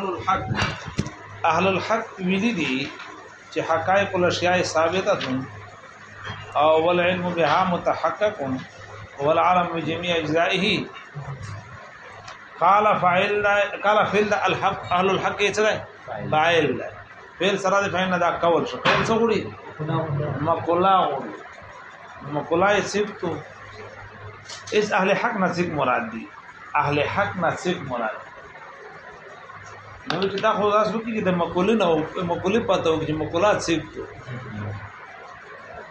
اهل الحق اهل الحق ویلي دي چې حقایق الاشیاء ثابته دي او ول علم بها متحقق ول علم بجميع اجزائه قال فاعل قال فعل الحق اهل الحق څه ده فاعل فعل سره د فعل دا کول شو فعل څه غوړي مقولا غوړي مقولا صفتو اس اهل حق نصیب مراد دي اهل حق نصیب مراد نو چې دا خو تاسو کې د مقوله نو مقوله پاتو چې مقولات سیب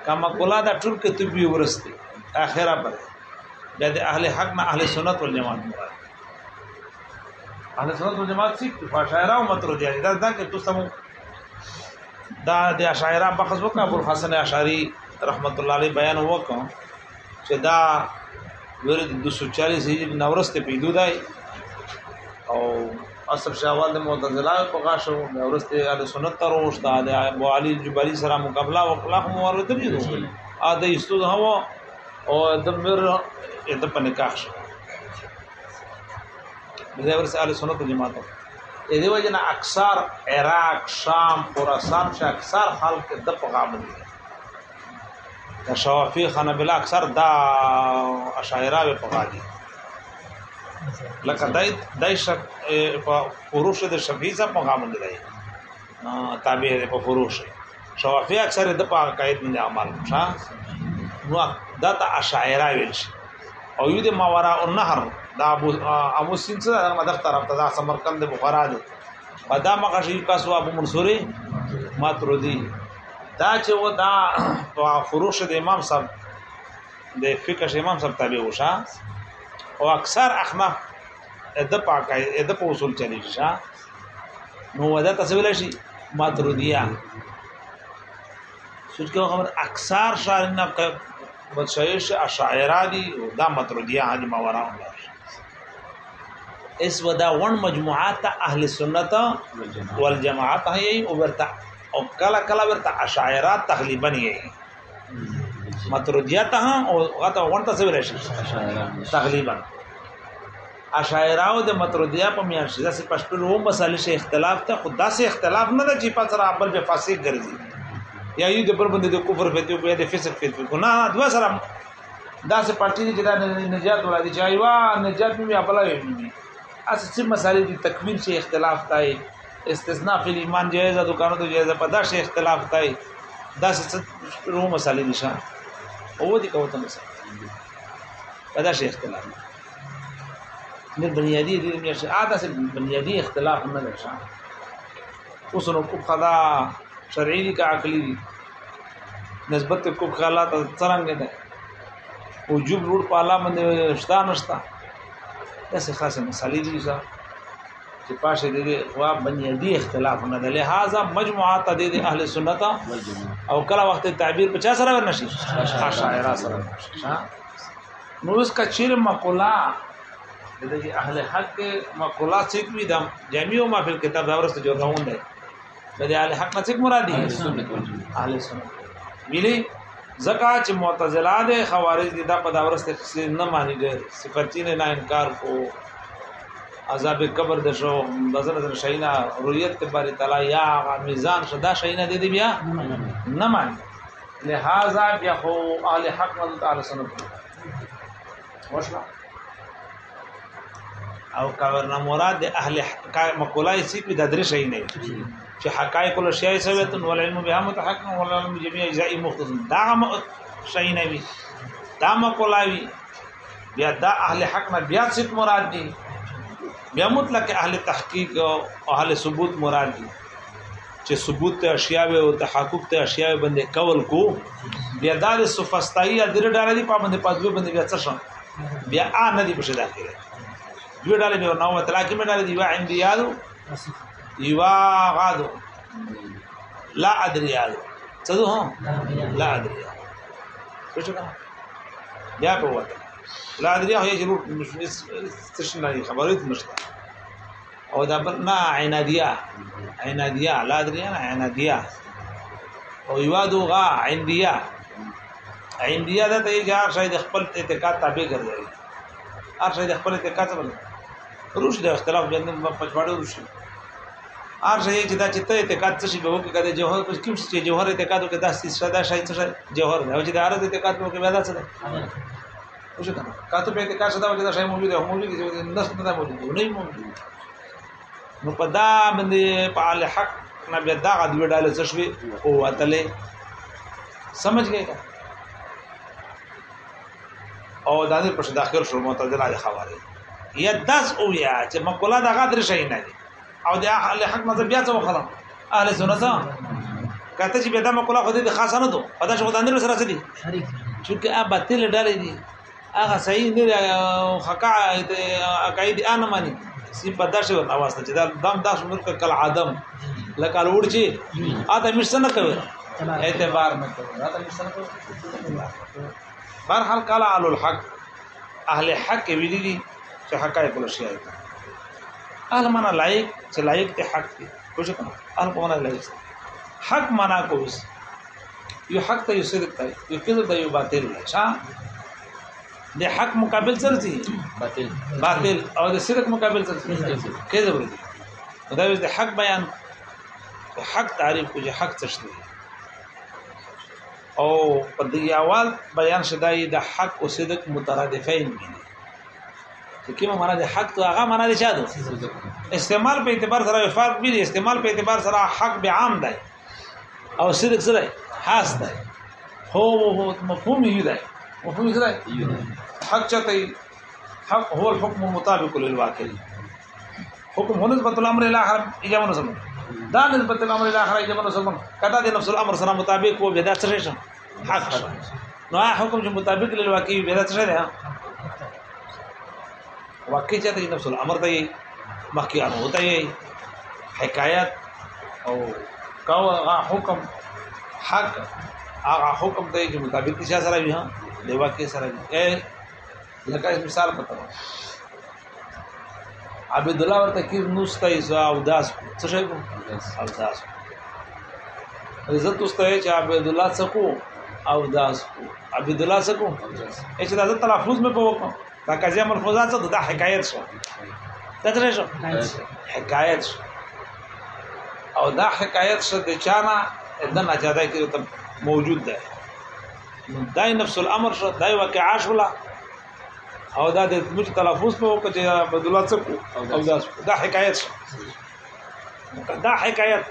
کا مقوله دا ټول کې ته به ورسته اخره پر د اهل حق نه اهل سنت والجماعت اهل سنت والجماعت سیب په شاعرانو مترو دي دا دا کې تاسو دا د اشاعره بحث وکړه ابو الحسن اشعری رحمت الله علیه بیان وکړ چې دا ورته 240 هجری نورسته پیدو دی او اصف شاول د معتزله په غاښو ورسته اهل سنت تر وشت د ابو علي الجبري سره مقابله او خلاف مورد دي دوه اده استود هوا او د مر د په نکاح شو د ورسته اهل سنت جماعت اې دی وجنه اکثر عراق شام خراسان ش اکثر خلک د په غامل دي شوافی خنبل اکثر دا اشاعره په غاډي لکه دای دای شک په فروش د شفیزه په مقام دی تابع دی په فروش شوافی اکثر د په قائد نه عمل ښه نو دا ته اشاعره ویل شي او یو د ماورا النهر دا ابو ابو سین څخه د مدخ طرف ته د سمرقند بخارا دی په دا مخه شي کاسو ابو منصوري ماترودي دا چې و دا په فروش د امام صاحب د فقہ امام صاحب تابع وشه او اکثر احمق د پاکه د پوسول چلی شه نو ودا تسویل شي ماترودیا سوچ کو خبر اکثر شاعر نه بچایش اشاعره دي دا ماترودیا حج ماورا اس ودا ون مجموعات اهل سنت والجماعت هي او برتا او کلا کلا برتا اشاعره تقریبا هي متردیتها او غته ورته څه ویل شي تقریبا اشاعره د متردیه په میان شي دا سي پښتون او مسالې شي اختلاف ته خدا سي اختلاف نه دی چې په سره اول به فاسق ګرځي یا یو د پر باندې د کفر فتوی په د فسق فتوی کو نه دوا سره دا سه پټی دي چې دا نجات ولادي چای وا نجات مې خپل وي اس څه مسالې دي تکمیل شي اختلاف تای استثناء فی ایمان جایزه دکانو ته جایزه پداشه اختلاف تای دا څه روم مسالې نشان او دي کوته نو په دا شي اختلاف نه بنیادی دي مې شي عادت بنیادی اختلاف نه لري اوس نو کو قضا شرعي دي کا عقلي دي نسبت کو خلا ته څنګه ده وجوب روړ په علامه شتا نشتا داسې خاصه مسالې دي صاحب چې پاشه دې خو باندې اختلاف نه ده لہذا مجموعه ته دې اهل سنت او کله وخت تعبیر 50 سره ورنشي اشاعره سره نو اس کا چیر مقولا دې اهل حق مقولا چې کوي دم جامع او مافل کتاب جی۔ دا ورسته جوړه ونه ده دې اهل حق څه مرادي اهل سنت ملي زکا چې معتزله ده خوارج دې دا په دا ورسته څه نه مانیږي صفاتینه نه انکار کو عذاب قبر د شو دزر در شینا رؤیت باری تعالی یا میزان شدا شینا دی دی بیا نه مان لہذا بیا خو اهل حق ول تعالی سن وشلا او کاور نه مراد د اهل حق مقولای سی په ددر شی نه چې حقایق له شی سویت ول علم بها متحقق ول علم جميع اجزاء مختص دا شی نه وی دا مقولای بیا دا اهل حق نه بیا څه مراد دی بیا مطلق اهل تحقیق او اهل ثبوت مراد دي چې ثبوت ته اشیاء او تحقق ته اشیاء باندې کول کو بیا دار صفاستایی د ډېر ډار دي پابند پدوی باندې بیا څه شو بیا ا نه دي په شدا کې دوی ډالې مې نو مطلق کې مې ډالې دی وا عندي یادو یوا غادو لا ادري یادو څه دوه لا ادري څه څه بیا په وته لا ادري هي جروب مش استشنري خبرت مش او دا ما عناديه عناديه لا ادري انا عناديه او یوادو غا عندیا عندیا دا ته یار شاید خپل اعتقاد تابع ګرځي هر شاید خپل اعتقاد باندې روش د اختلاف جنن په پچواړو روش هر شاید چې دا چې ته اعتقاد څه شی به وکړي کده جوهر په کوم څه جوهر اعتقاد کې دا ساده شاید څه جوهر نه او چې دا اړه اعتقاد نو کې ودا څه وشو کنه کا ته په اعتقاد ساده وجه دا شی موجود دی موجود دی چې نس نه موجود دی نه موجود دی نو په دا باندې په ال حق نه بیا دا غد وډاله څه شوي او اتلې سمجھ گئے کا او دا دې پر داخل شو معتدل علي خوارج یا داس او یا چې مقوله دا غدر شي نه دي او د اهل حق مطلب بیا څه وخلم اهل سنت کته چې بیا دا مقوله خو دې خاصه نه دو پدې شو دا نه سره څه دي شریک چې ا باطل ډالې دي هغه صحیح نه حقا عقاید ان مانی سی په داسې ورته واسطه چې دا دم داس مرکه کل عدم لکه لوړ چې اته مشن نه کوي اعتبار نه کوي اته مشن نه کوي برحال قال على الحق اهل حق ویلي دي چې حقایق الاشیاء اهل معنا لایق چې لایق ته حق دي کوشش کړه اهل معنا لایق حق معنا کوس یو حق ته یو صدق ته یو کذب ته یو باطل شه د حق مقابل څه باطل باطل او د صدق مقابل څه کذب دی دا د حق بیان حق تعریف کو چې حق څه او په دې اول بیان شدای د حق او صدق مترادفین دي کومه معنا د حق تو هغه معنا د شادو استعمال په اعتبار سره فرق به استعمال په اعتبار سره حق به عام دی او صدق سره خاص دی خو مفهوم یی دی مفهوم کړه حق چته حق هو الحكم مطابق للواقع حکم هو نسبت الامر الى اخر ایجابونه سم دا نسبت الامر الى اخر ایجابونه سم کدا د نفس الامر سره مطابق وو بدا څه شي حق نو حکم چې مطابق للواقع بدا څه دی واقع چته نفس الامر دی مخکیان ہوتا ہے حکایت او کاو حکم حق هغه حکم دی چې مطابق نشه سره وي ها دی واقع سره کې لکه مثال پته عبد الله ورته کې نو ستای زو او داس څه شي او داس عزت واستای چې عبد الله څکو او داس عبد الله څکو چې دا تلفظ مې په وکم دا قضیه مرفوضات څه دا حکایت شو دا څه شو حکایت شو او دا حکایت شو د چانا د نجاده کې موجود ده دای نفس الامر شو دای واقعا شولا او دا د موږ تلفظ په وکړه چې عبد الله څه او دا دا حکایت شو دا حکایت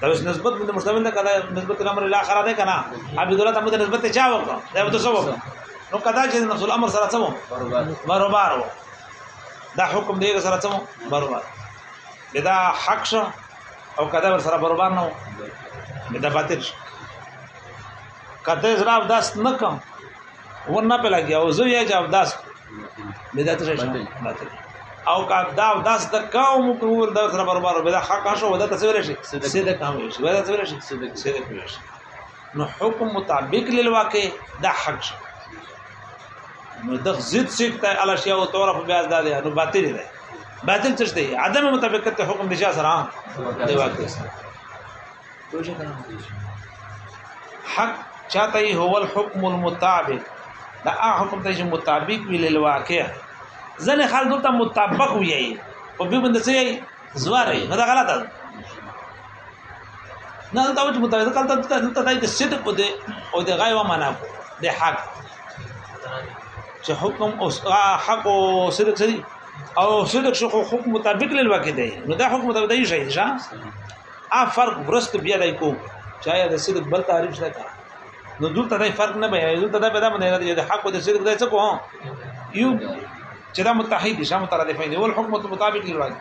دا اوس نسبت د مشتمل نه نسبت الامر الی اخره ده کنا عبد الله تمه نسبت چا وکړه دا به څه وکړه نو کدا چې نفس الامر سره څه برابر و دا حکم دی سره څه برابر دا حق شو او کدا سره برابر نه و دا باتیں کته زرا اوداس نه کوم ورنه په لګیا او زه یې چې اوداس بدعت شي او کا دا اوداس د قوم کور د سره برابر به حق شو ودا تصویر شي سید کام شي ودا تصویر شي سید شي نو حکم مطابق للواقع دا حق شي نو د ضد سکتا علی شی او طرف بیا دا دی نو باطل دی باطل څه دی عدم مطابقت حکم دشا سره دی واقع سره حق چاته هو الحكم المطابق دا حکم ته مطابق ویل الواقع ځنه خلکو ته مطابق ویي او به بند سي زواري دا غلطه ده نه دا وجه مطابق کله ته ته د صدق او د او د غایو معنا د حق چې حکم او حق او صدق سي او صدق شو حکم مطابق للواقع دی نو دا حکم مطابق دی شي ځا ا فرق ورست بیا دای کو چا د صدق بل تعریف نه کړ نو دلته دای فرق نه بیاي دلته دا به دا مده د حق او د صدق دای څه کوه یو چې دا متحد دي شامل ترادفین دي ول حکم مطابق للواجب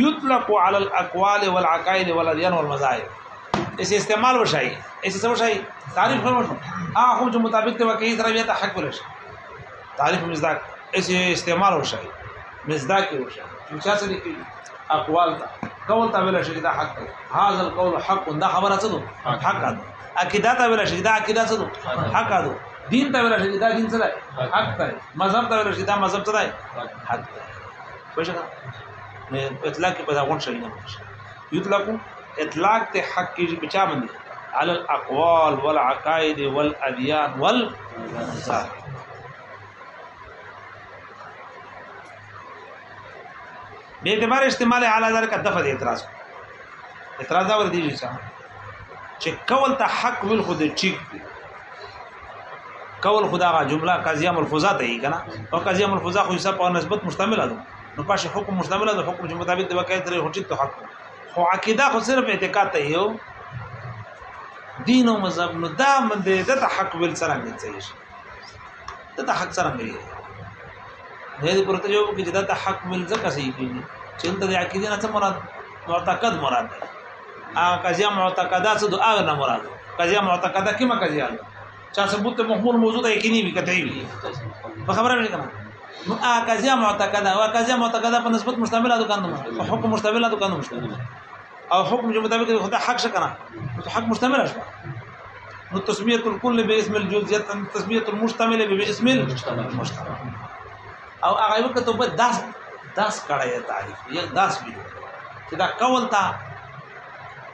يطلق على الاقوال والعقائد والاديان والمذاهب اس استعمال وشای اس سم وشای تعریف هم وشو اه خو جو مطابق ته وکي سره بیا ته حق ولش تعریف مزداق اس استعمال وشای مزداق وشای چې څه لیکي اقوال تا قول تا ویل شي دا حق هاذا القول حق دا خبره څه حق ده عقیده ته ویل شي دا عقیده څه ده حق ده دین ته ویل شي دا دین څه ده حق ده مذهب ته ویل شي دا مذهب څه ده حق ده وښه نو اطلاق په دا غون شي نه یطلق اطلاق ته حق کې بچا باندې على الاقوال والعقائد والاديان وال به اعتبار استعمال اعلی ذلك دفع اعتراض اعتراض دا ور دي چې چې کول ته حق ویل خو دې ټیک دی کول خدا غا جمله قضیه ملفوظه ته یې کنه او قضیه ملفوظه خو حساب او نسبت مشتمل ده نو پاش حکم مشتمل ده حکم چې مطابق د وکایت لري هوټیک ته حق خو عقیده خو صرف اعتقاد ته یو دین او مذهب نو دا من دې د حق ویل سره نه ځي دا حق سره نه دی دې پرته یو کې دا حق مل ځکه صحیح کیږي چې انت د عقیده نه څه مراد معتقد مراد دی هغه قضیه معتقده څه د هغه نه مراد قضیه معتقده کومه قضیه ده چا ثبوت محمول موضوع ده یقیني وي قطعي وي په خبره مې کوم نو هغه قضیه معتقده او قضیه معتقده په نسبت مشتمله ده کنه حکم مشتمله ده کنه او حکم جو مطابق خدا حق شکنه حق مشتمله شو نو تسميه الكل باسم الجزئيات تسميه المشتمله اسم المشتمل او هغه وخت په داس داس کړه تعریف یو داس ویل چې دا قول تا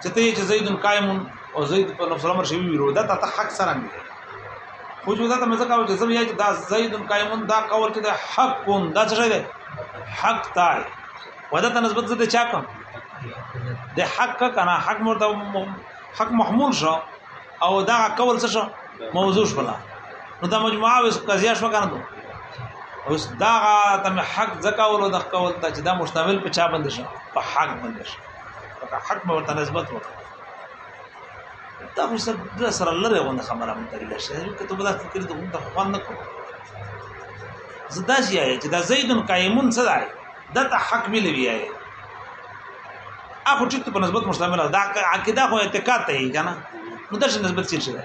چې ته چې زید قائم او زید په نفس الامر شی ویرو دا ته حق سره نه خو جو دا ته مزه کاوه چې زم یا چې دا زید قائم دا قول چې دا حق دا څه دی حق تعالی ودا ته نسبت زده چا کوم د حق کنا حق مرته حق محمول شو او دا قول څه شو موضوع شولا نو دا مجموعه وس قضیه شو کنه اوس دا ته حق زکاولو د قول ته چې دا مشتمل په چا باندې شو په حق باندې شو حق به ورته نسبت وکړه دا خو سره سره لره غوند خبره متریله شې که ته به دا فکر ته غوند خوان نه کوو زدا شي آیا چې دا زیدن قائمون صدا دا ته حق ملي وی آیا اخو چې په نسبت مشتمل دا عقیده خو اعتقاد ته کنه نو دا څه نسبت شي دا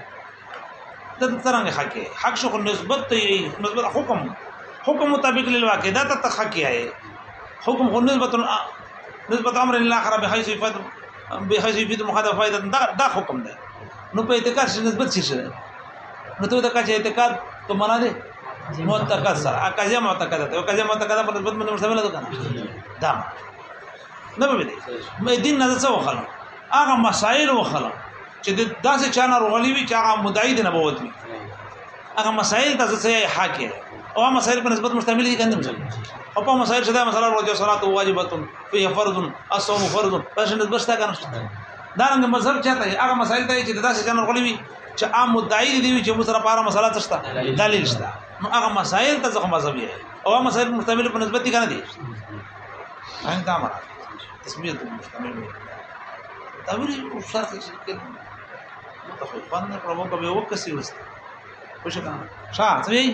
ترنګ حق حق شو خو نسبت ته نسبت حکم حکم مطابق للواقع دا ته حق آیا حکم خو نسبت نسبت امر الله خراب بحيث يفيد بحيث يفيد المخاطب فائده دا, دا حکم دی نو په اعتقاد شي نسبت شي شي نو ته دا کا اعتقاد ته معنا دی معتقد سره اکازه معتقد ته اکازه معتقد په نسبت باندې مشتمل ده کنه دا نه به دی مې دین نه څه وخلم هغه مسائل وخلم چې داسې چانه رغلی وي چې هغه مدعی دی نبوت وي هغه مسائل تاسو څه حاکم او مسائل په نسبت مشتمل دي کنده مسله او په مسائل شته مثلا روزه صلات واجبات فيه فرض الصوم فرض په نسبت شته کنه دا رنګ مذهب چاته هغه مسائل ته چې داسې جنر غلي وي چې عام مدعي دي چې موږ سره پاره مسله تشته دلیل شته نو هغه مسائل ته ځکه مذهب یې او هغه مسائل مشتمل په نسبت دي کنه دي عین دا مراد تسمیه مشتمل دي تعبیر شرط کې متخفن ربو کوي وکسي وسته خوشکان شاه سمي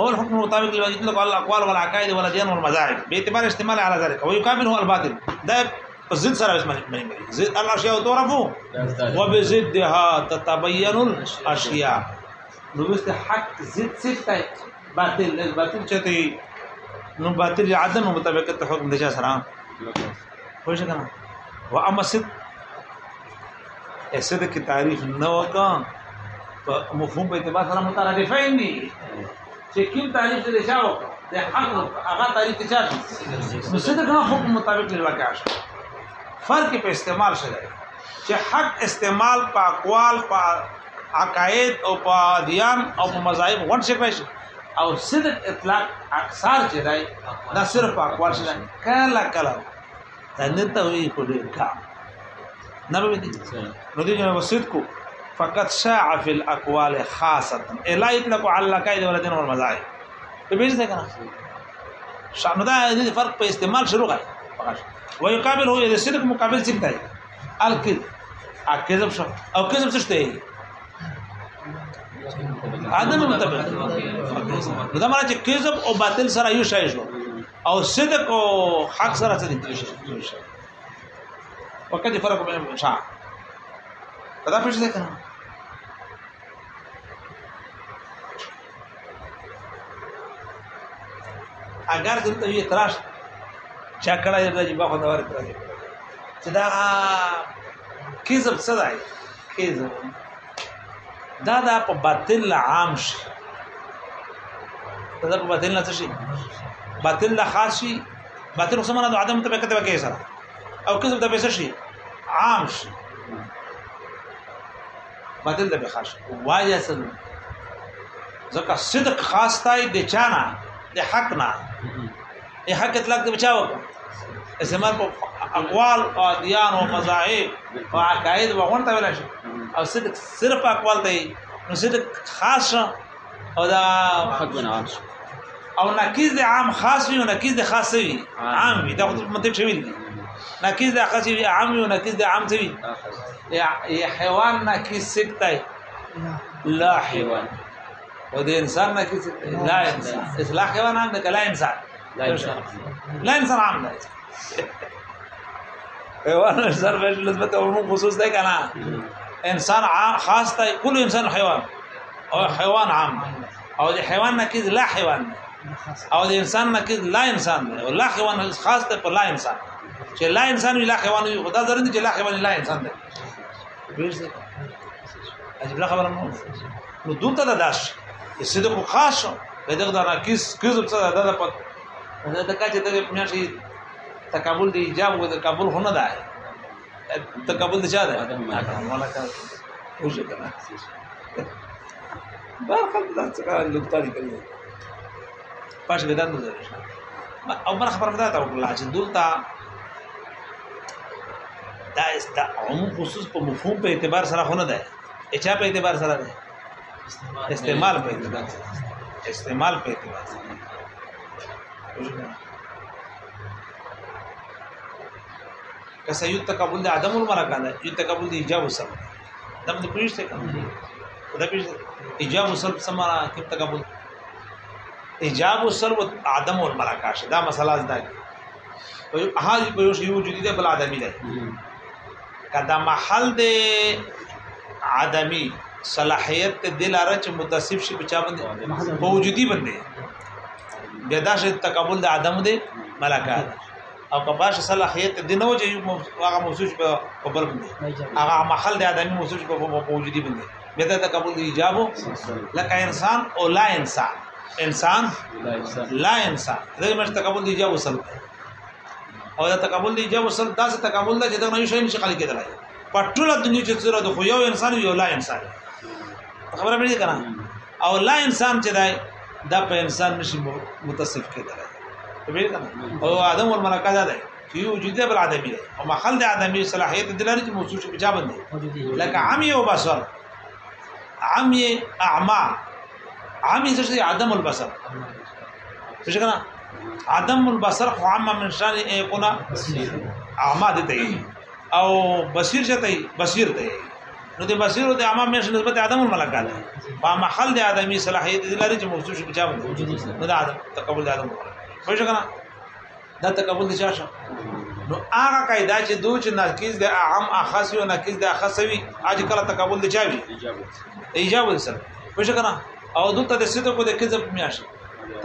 هو الحكم المطابق لما يطلق على الاقوال والعقائد والاديان والمذاهب باعتبار اشتماله على ذلك ويقابل هو الباطل ده الزد صار اسمه الاشياء تعرف وبزدها تتبين الاشياء نقول حق زد ستة باطل الباطل شتي نو باطل عدم مطابقة حكم دجا سلام خوش کنا واما صد صدق کی تعریف مفهوم په سلام سره مترادفین چې کوم تعریف دې چا وکړه د حق هغه تعریف چا شي نو صدق نه حکم مطابق للواقع شي فرق په استعمال شته چې حق استعمال په اقوال په عقاید او په ادیان او په مذاهب غونډ شي شي او صدق اطلاق اکثر چې دی دا صرف په اقوال شي کله کله تنه ته وی کولې کا نه به دي نو دې نه وسید کو فقط شاع في الاقوال خاصه الا إيه، يطلق على القاعده والدين والمذاهب تبيز ده كان شانو ده دې فرق په استعمال شروع کړي ويقابل هو اذا سلك مقابل سلك ده الكذب الكذب شو او کذب څه دی ادم مطابق ده معنی چې کذب او باطل سرا یو او صدق او حق سرا څه دي وکړي فرق بين شاع دا پېښه ده كان اگر دلته یو اعتراض چا کړه دا چې باخو دا ور کړی چې دا کیزب څه دی کیزب دا دا په باطل عام شي دا په باطل نه شي باطل لا خاص شي باطل خصمانه د عدم مطابقت به کې سره او کیزب دا به شي عام شي باطل د به خاص واجه سره ځکه صدق خاص تای د چانه د حق نه اي حق اطلاق ته بچاو استعمال په اقوال او ادیان او مذاهب او عقاید وغونته ولا شي او صدق صرف اقوال ته نو صدق خاص او دا حق نه او نقیز د عام خاص وي او نقیز د خاص وي آه. عام وي دا منطب شویل دي نقیز د خاص وي عام وي او نقیز د عام وي یا آه. حیوان نقیز سکتای لا حیوان او د انسان نه کیسه لا انسان اصلاح حيوان عندك لا انسان لا انسان لا انسان عام لا حيوان صار في نسبة عموم خصوص ده كان انسان عام خاص ده كل انسان حيوان او حيوان عام او د حيوان نه کیسه لا حيوان او د انسان نه کیسه لا انسان او لا حيوان خاص ده پر لا انسان چې لا انسان وی لا حيوان وی خدا ضروري دي چې لا حيوان لا انسان ده عجیب خبره نو دوته داش صدق خاص دغه دا راکیس کذب څه دا پد دا د کاچ ته په نشي تقبل دی ایجاب و تقبل هونه ده تقبل دي چا ده وشه کنه بار خلک دا څنګه لوکتاري کوي پاش ودان نظر او بر خبر پتا تا الله چې دلته دا است عموم خصوص په مفهوم په اعتبار سره خونه ده اچا په اعتبار سره ده استعمال پہ اعتبار سے استعمال پہ اعتبار سے کسا یو تقبل دے عدم المرکان ہے یو تقبل دے اجاب السب دب دے پریش سے کم ایجاب السب سمانا کم تقبل ایجاب السب و عدم المرکان ہے دا مسئلہ از دا ہے ہاں پیوش یو جدی دے بل عدمی دے کدا محل دے عدمی صلاحیت ته دل اره چې متصف شي بچا باندې په وجودي باندې بیا دا چې تقبل د عدم دی ملکات او کباش صلاحیت د نو چې هغه موصوف په خبر باندې هغه محل د ادمي موصوف په وجودي باندې بیا دا تقبل دی ایجاب لکه انسان او لا انسان انسان لا انسان دغه مش تقبل دی ایجاب وصل او دا تقبل دی ایجاب وصل دا څه تقبل دا چې دا نه شي نشي خلک کېدلای په ټول دنیا چې سره د خو یو انسان یو لا انسان دی خبره مې کړه او لا انسان چې دی دا په انسان نشي متصف کېدلی به کړه او ادم ور ملکه ده چې وجود بل ادمي دی او محل د ادمي صلاحيت د لارې موصوف شي بجا باندې لکه عمي او بصر عمي اعمى عمي څه شي عدم البصر څه کړه عدم البصر خو عام من شان ايقنا اعمى دي او بصير شته بصير ته نو د بصیر او د عامه مش نسبت ادم الملکات با محل د ادمي صلاحيت د لارې چې موضوع شي بچا نو د ادم تقبل د ادم خو شي کنه دا تقبل د چاشه نو هغه قاعده چې دوی چې ناقص د عام اخصي او ناقص د اخصوي اج کله تقبل د چاوي ایجاب سره خو شي کنه او دوی ته د ستو کو د کذب میاشه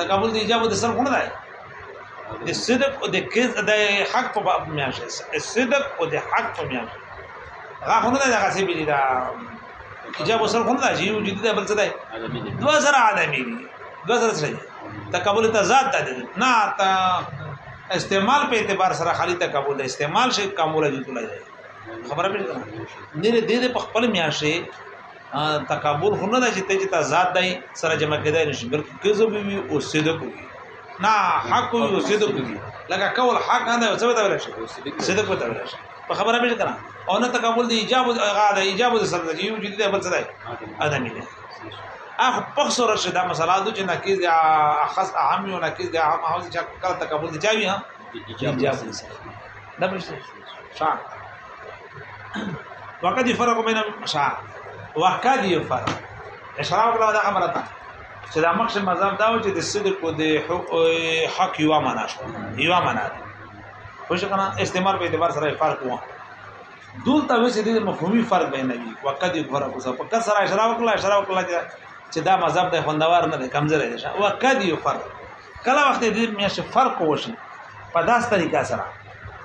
تقبل د ایجاب د سره کوم دی د صدق او د کذب د حق په میاشه صدق او د حق په میاشه هغه خو نه دا هغه څه بلی دا حجاب وسل خو نه جیو جدي دا بل څه دی 2000 عالمي دی 2000 څه دی تقبل تضاد دی نه تا استعمال په اعتبار سره خالي تقبل استعمال شي کومه جوړ کولای خبره به نه نه دې په خپل میاشه تقبل خو نه دا چې ته تضاد دی سره جمع کېدای نشي بلکې کذب وي او صدق وي نه حق وي او صدق وي لکه کول حق نه دی او څه به دا ورشي صدق به دا ورشي په خبره به کړه او نه تکامل دی ایجاب غاده ایجاب د سره دی یو جدي بل څه دی ادمي دی اخ په خسر شه دا مسله د چې نقیز اخص عام یو نقیز د عام او چې کله تکامل دی چاوي ها ایجاب دی دا مشته شا وقد فرق بين شا وقد فرق اشاره کړه دا خبره ته چې دا مخ مذهب دا و چې د صدق او د حق یو معنا شو یو معنا دی خوش کنه استعمال په اعتبار سره فرق وو دول ته وسې د مفهومي فرق بینوي وقته فرق اوسه په کسر اشاره وکړه اشاره وکړه چې دا مذهب د خوندوار نه کمزور دی وقته یو فرق کله وخت دې میشه فرق وشي په داس طریقه سره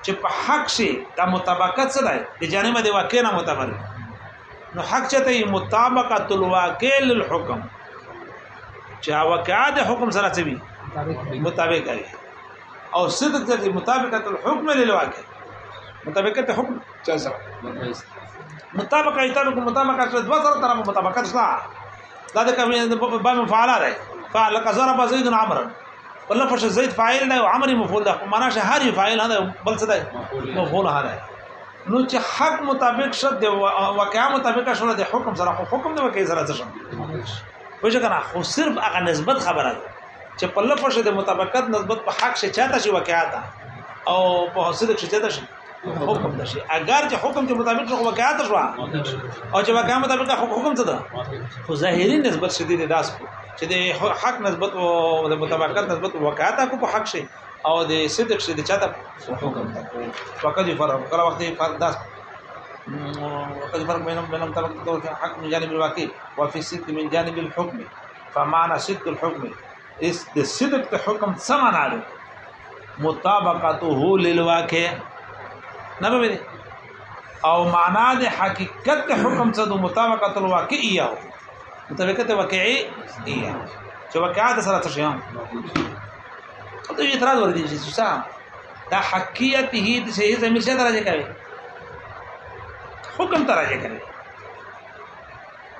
چې په حق شي د مطابقت سره د جانب د واقع نه مطابق نو حق چته مطابقت الواقع للحكم چې واقعات حکم سره څه وي مطابق کوي او صدق ذات مطابقه الحكم للواقع مطابقه حكم چا سره مطابقه ایتانو کو مطابقه سره دوا سره تر مطابقه سره دا د کوم باب مفعل راي فعل قزر زيد عمرا ولا فش زيد فاعل ده وعمر مفعول ده معنا شهر فاعل هذا بل صدا مفعول هذا نو چې حق مطابق شد دی واقعا مطابق شول د حکم سره حکم دی واقعي سره څه شم وجه کنه خو صرف هغه نسبت خبره ده چې په لفظ د مطابقت نسبت په حق شي چاته شي واقعات او په حسد کې چاته شي حکم ده شي اگر چې حکم کې مطابق شو واقعات شو او چې واقعات مطابق حکم څه ده خو ظاهري نسبت شدید داس کو چې د حق نسبت او د مطابقت نسبت واقعات کو په حق شي او د صدق شي د چاته حکم ده وقته فرق کله وخت فرق داس وقد فرق بينهم بين مطابقة الحق من جانب الواقع وفي الصدق من جانب الحكم فمعنى صدق الحكم اس د صدق ته حکم څه معنا لري مطابقته للواقع نه به او معنا د حقیقت ته حکم څه د مطابقت الواقعیه مطابقت واقعیه چې واقعات سره څه شي ته اعتراض ور دي چې څه دا حقیقت هی د څه زمي څه درځي کوي حکم تراځي کوي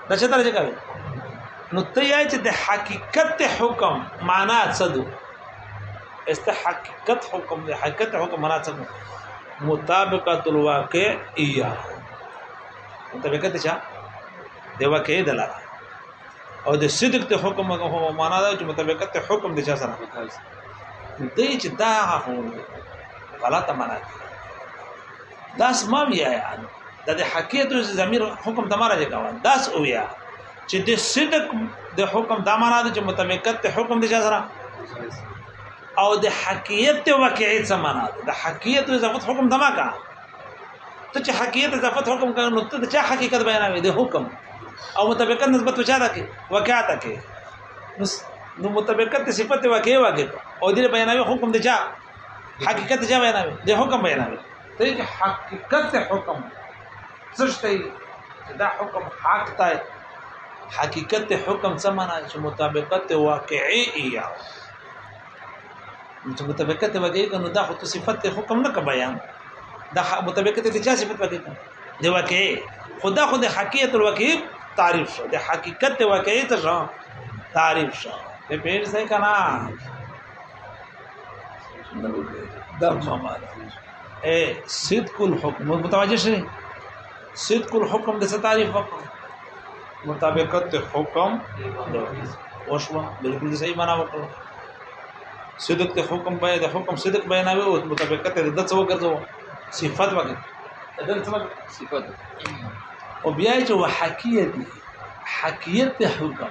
دا څه درځي کوي نو ته یې چې د حقیقت حکم معنا څه دو است حقیقت حکم د حقیقت حکم معنا څه دو مطابقت الواقع ایا مطابقت چا د واقع دلاله او د صدق ته حکم هغه معنا دا چې مطابقت حکم د چا سره دی چې دا هغه غلطه معنا ده داس ما ویای دا د حقیقت زمير حکم تمہارا دی کاوه داس او یا چې د صدق د حکم دا معنا ده چې متمکت ته حکم دي جزره او د حقیقت ته واقعیت څه معنا ده د حقیقت اضافت حکم دما کا ته چې حقیقت اضافت حکم کړه نو ته چې حقیقت بیانوي د حکم او متمکت نسبت وچا ده کې واقعات کې نو متمکت صفت واقعي واقع او د بیانوي حکم دي چا حقیقت جا بیانوي د حکم بیانوي ته حقیقت حکم څه شته دا حکم حق ته حقیقت حکم څه معنا چې مطابقت واقعي یا چې مطابقت واقعي کنه دا خو صفت حکم نه کا بیان دا مطابقت د چا صفت واقعي دی واقعي خدا خو د حقیقت الواقعي تعریف شو د حقیقت واقعي ته شو تعریف شو په پیر څه کنا دا ماما اے صدق الحکم متوجه شئ صدق الحکم د څه تعریف وکړه مطابقت د حکم وشو بالکل صحیح معنا وکړه صدق ته حکم به د حکم صدق بیانوي او مطابقت د دڅ وګرځو صفات وکړه د دڅ صفات او بیا چې وحکیت حکیت ته حکم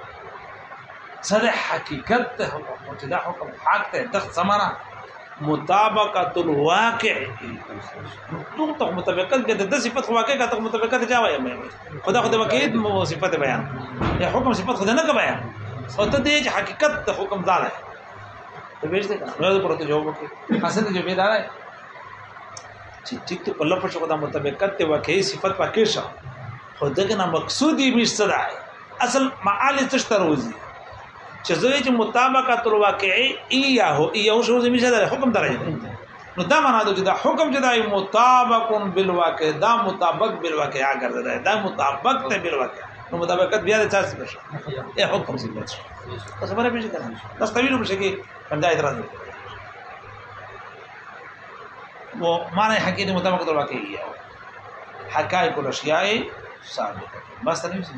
صدق حقیقت ته حکم او دا حکم حق ته د مطابقت الواقع ټول ته مطابقت کې د صفت واقع کا ته مطابقت جا وایم خدا خدا وکید صفت بیان یا حکم صفت خدا نه کا بیان او ته دې حقیقت ته حکم دار ہے ته ویج دې نو پرته جواب وکړه حسن دې جواب دار ہے چې ټیک ته پله پښو خدا مطابقت ته واقع صفت واقع شه خدا کنه مقصودی مشتدا اصل معالج تشتروزی چې زوی چې مطابقه تر واقعي ايا هو ايو شو زمي شه در حکم درجه نو دا معنا ده چې دا حکم چې دای مطابق بالواقع دا مطابق بالواقع اگر ده دا مطابق ته بالواقع نو مطابقت بیا د چا څه بشه اي حکم سي بچ تاسو به بشه کړئ تاسو کوي نو بشه کې پنځه اعتراض وو و معنا حقيقه مطابق تر واقعي حقائق الاشياء ثابته بس تنه